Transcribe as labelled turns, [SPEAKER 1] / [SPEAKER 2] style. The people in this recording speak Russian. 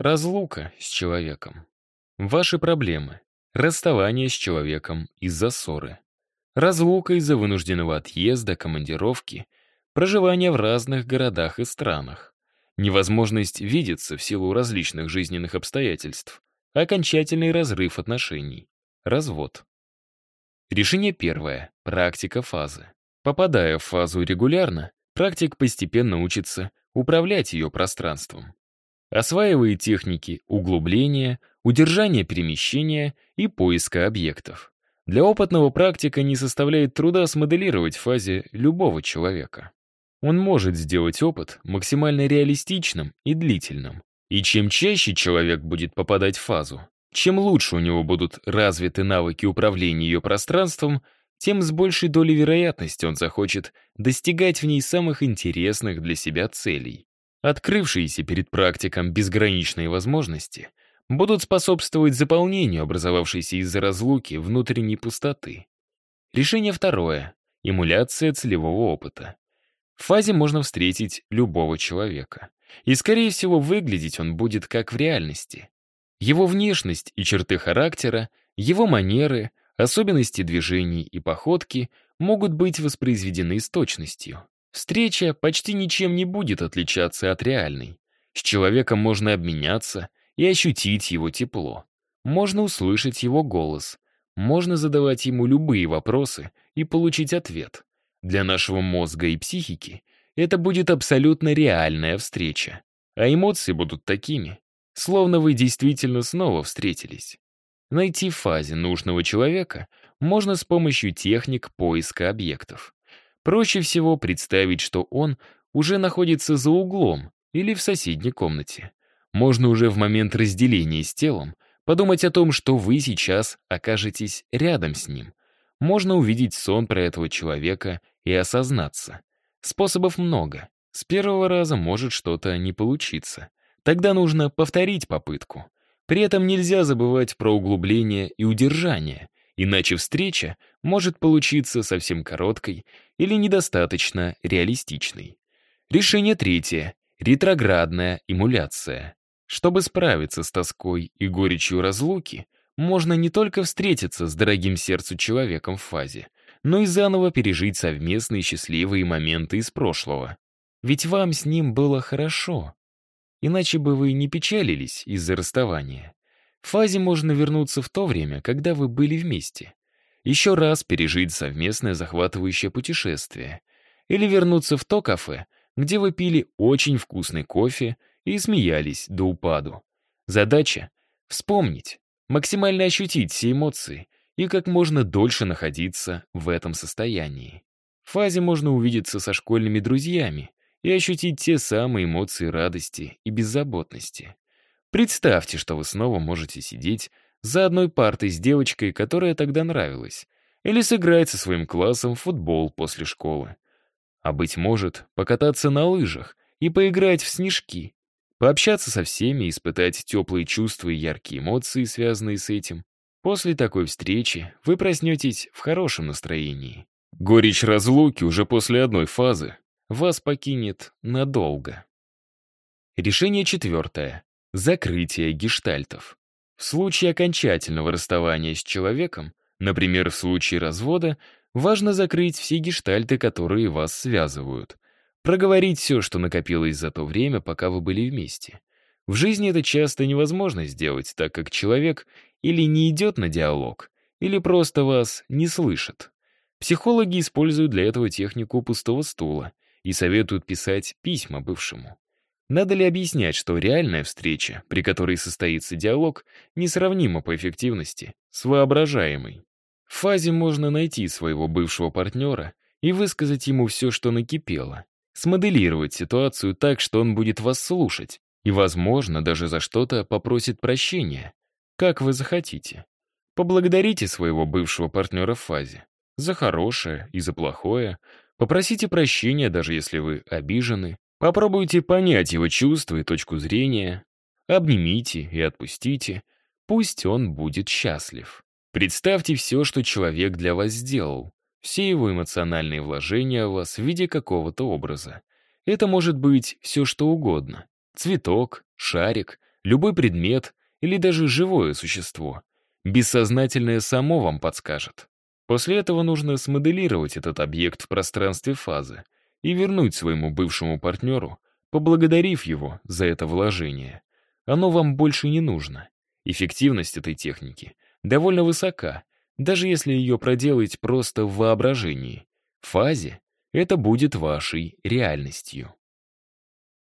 [SPEAKER 1] Разлука с человеком. Ваши проблемы. Расставание с человеком из-за ссоры. Разлука из-за вынужденного отъезда, командировки, проживания в разных городах и странах. Невозможность видеться в силу различных жизненных обстоятельств. Окончательный разрыв отношений. Развод. Решение первое. Практика фазы. Попадая в фазу регулярно, практик постепенно учится управлять ее пространством. Осваивает техники углубления, удержания перемещения и поиска объектов. Для опытного практика не составляет труда смоделировать фазе любого человека. Он может сделать опыт максимально реалистичным и длительным. И чем чаще человек будет попадать в фазу, чем лучше у него будут развиты навыки управления ее пространством, тем с большей долей вероятности он захочет достигать в ней самых интересных для себя целей. Открывшиеся перед практиком безграничные возможности будут способствовать заполнению образовавшейся из-за разлуки внутренней пустоты. Решение второе — эмуляция целевого опыта. В фазе можно встретить любого человека. И, скорее всего, выглядеть он будет как в реальности. Его внешность и черты характера, его манеры, особенности движений и походки могут быть воспроизведены с точностью. Встреча почти ничем не будет отличаться от реальной. С человеком можно обменяться и ощутить его тепло. Можно услышать его голос. Можно задавать ему любые вопросы и получить ответ. Для нашего мозга и психики это будет абсолютно реальная встреча. А эмоции будут такими, словно вы действительно снова встретились. Найти в фазе нужного человека можно с помощью техник поиска объектов. Проще всего представить, что он уже находится за углом или в соседней комнате. Можно уже в момент разделения с телом подумать о том, что вы сейчас окажетесь рядом с ним. Можно увидеть сон про этого человека и осознаться. Способов много. С первого раза может что-то не получиться. Тогда нужно повторить попытку. При этом нельзя забывать про углубление и удержание, иначе встреча может получиться совсем короткой или недостаточно реалистичной. Решение третье — ретроградная эмуляция. Чтобы справиться с тоской и горечью разлуки, можно не только встретиться с дорогим сердцу человеком в фазе, но и заново пережить совместные счастливые моменты из прошлого. Ведь вам с ним было хорошо. Иначе бы вы не печалились из-за расставания. В фазе можно вернуться в то время, когда вы были вместе. Еще раз пережить совместное захватывающее путешествие. Или вернуться в то кафе, где вы пили очень вкусный кофе и смеялись до упаду. Задача — вспомнить, максимально ощутить все эмоции и как можно дольше находиться в этом состоянии. В фазе можно увидеться со школьными друзьями, и ощутить те самые эмоции радости и беззаботности. Представьте, что вы снова можете сидеть за одной партой с девочкой, которая тогда нравилась, или сыграть со своим классом в футбол после школы. А быть может, покататься на лыжах и поиграть в снежки, пообщаться со всеми, испытать теплые чувства и яркие эмоции, связанные с этим. После такой встречи вы проснетесь в хорошем настроении. Горечь разлуки уже после одной фазы вас покинет надолго. Решение четвертое. Закрытие гештальтов. В случае окончательного расставания с человеком, например, в случае развода, важно закрыть все гештальты, которые вас связывают. Проговорить все, что накопилось за то время, пока вы были вместе. В жизни это часто невозможно сделать, так как человек или не идет на диалог, или просто вас не слышит. Психологи используют для этого технику пустого стула и советуют писать письма бывшему. Надо ли объяснять, что реальная встреча, при которой состоится диалог, несравнима по эффективности с воображаемой? В фазе можно найти своего бывшего партнера и высказать ему все, что накипело, смоделировать ситуацию так, что он будет вас слушать и, возможно, даже за что-то попросит прощения, как вы захотите. Поблагодарите своего бывшего партнера в фазе за хорошее и за плохое, Попросите прощения, даже если вы обижены. Попробуйте понять его чувства и точку зрения. Обнимите и отпустите. Пусть он будет счастлив. Представьте все, что человек для вас сделал. Все его эмоциональные вложения в вас в виде какого-то образа. Это может быть все, что угодно. Цветок, шарик, любой предмет или даже живое существо. Бессознательное само вам подскажет. После этого нужно смоделировать этот объект в пространстве фазы и вернуть своему бывшему партнеру, поблагодарив его за это вложение. Оно вам больше не нужно. Эффективность этой техники довольно высока, даже если ее проделать просто в воображении. В фазе это будет вашей реальностью.